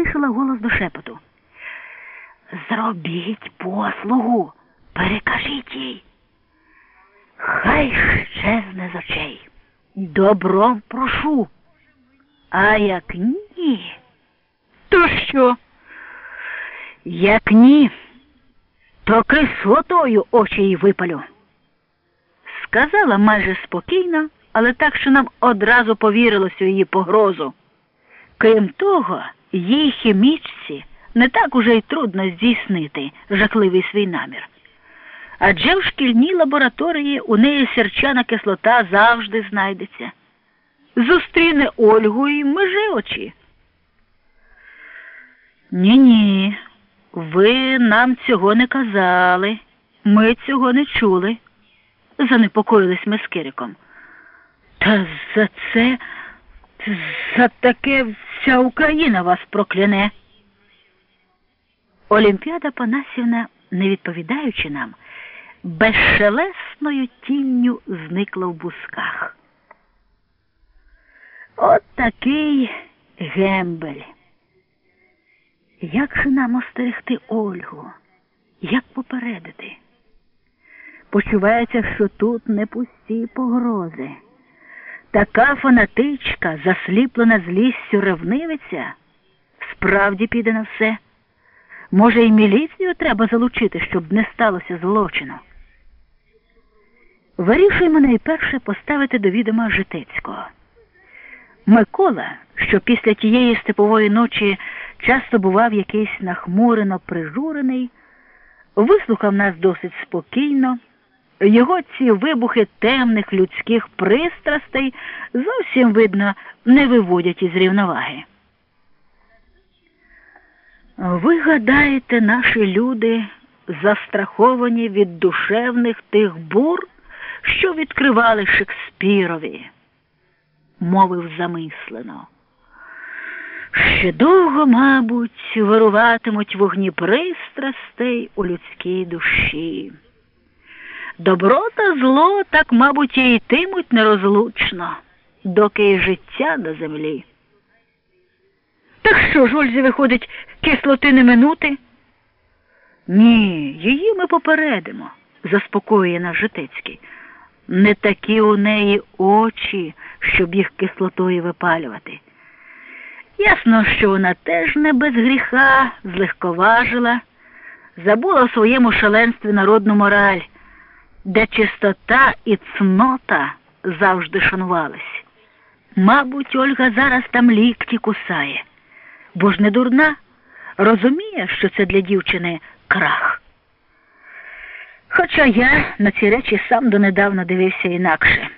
стишила голос до шепоту. Зробіть послугу, перекажіть їй. Хай щезне з очей. Добром прошу. А як ні, то що? Як ні, то кислотою очі їй випалю. Сказала майже спокійно, але так, що нам одразу повірилося у її погрозу. Крім того, їй хімічці не так уже й трудно здійснити жахливий свій намір. Адже в шкільній лабораторії у неї сірчана кислота завжди знайдеться. Зустріне Ольгу і межи очі. Ні, ні, ви нам цього не казали, ми цього не чули, занепокоїлись ми з Кириком. Та за це, за таке вся Україна вас прокляне. Олімпіада Панасівна, не відповідаючи нам, безшелесною тінню зникла в бусках. От такий гембель. Як же нам остерегти Ольгу? Як попередити? Почувається, що тут не пусті погрози. Така фанатичка, засліплена злістю ревнивиця, справді піде на все. Може, і міліцію треба залучити, щоб не сталося злочину. Вирішуємо найперше поставити до відома Житецького. Микола, що після тієї степової ночі часто бував якийсь нахмурено прижурений, вислухав нас досить спокійно. Його ці вибухи темних людських пристрастей зовсім, видно, не виводять із рівноваги. Ви гадаєте, наші люди застраховані від душевних тих бур, що відкривали Шекспірові, мовив замислено. Ще довго, мабуть, вируватимуть вогні пристрастей у людській душі. Добро та зло так, мабуть, і йтимуть нерозлучно, доки й життя на землі. Так що ж, Ользі, виходить, кислоти не минути? Ні, її ми попередимо, заспокоює наш Житецький. Не такі у неї очі, щоб їх кислотою випалювати. Ясно, що вона теж не без гріха, злегковажила, забула у своєму шаленстві народну мораль, де чистота і цнота завжди шанувались. Мабуть, Ольга зараз там лікті кусає, бо ж не дурна, розуміє, що це для дівчини крах. Хоча я на ці речі сам донедавна дивився інакше.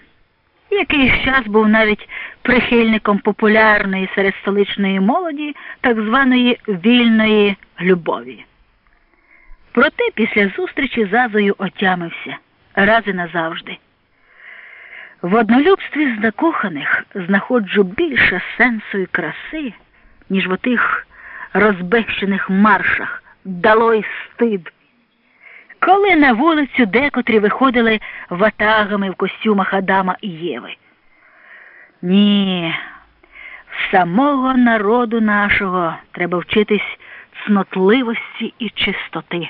Якийсь час був навіть прихильником популярної серед столичної молоді так званої вільної любові. Проте після зустрічі з Азою отямився раз і назавжди. В однолюбстві закоханих знаходжу більше сенсу і краси, ніж в отих розбещених маршах дало й стид. Коли на вулицю декотрі виходили ватагами в костюмах Адама і Єви. Ні, самого народу нашого треба вчитись цнотливості і чистоти.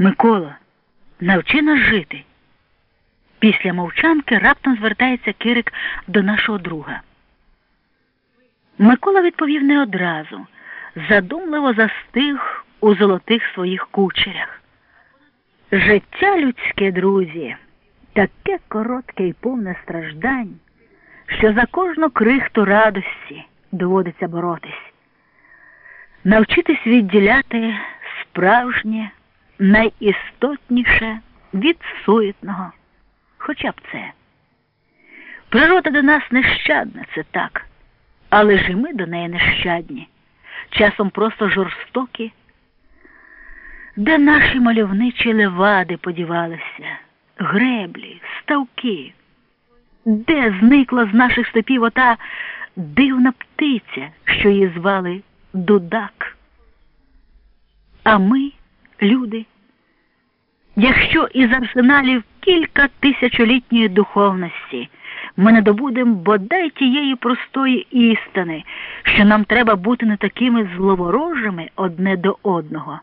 Микола, навчи нас жити. Після мовчанки раптом звертається Кирик до нашого друга. Микола відповів не одразу, задумливо застиг у золотих своїх кучерях. Життя людське, друзі, таке коротке і повне страждань, що за кожну крихту радості доводиться боротись, навчитись відділяти справжнє, найістотніше від суетного, хоча б це. Природа до нас нещадна, це так, але ж і ми до неї нещадні, часом просто жорстокі. Де наші мальовничі левади подівалися, греблі, ставки, де зникла з наших степів ота дивна птиця, що її звали Дудак? А ми, люди, якщо із арсеналів кілька тисячолітньої духовності ми не добудемо бодай тієї простої істини, що нам треба бути не такими зловорожими одне до одного.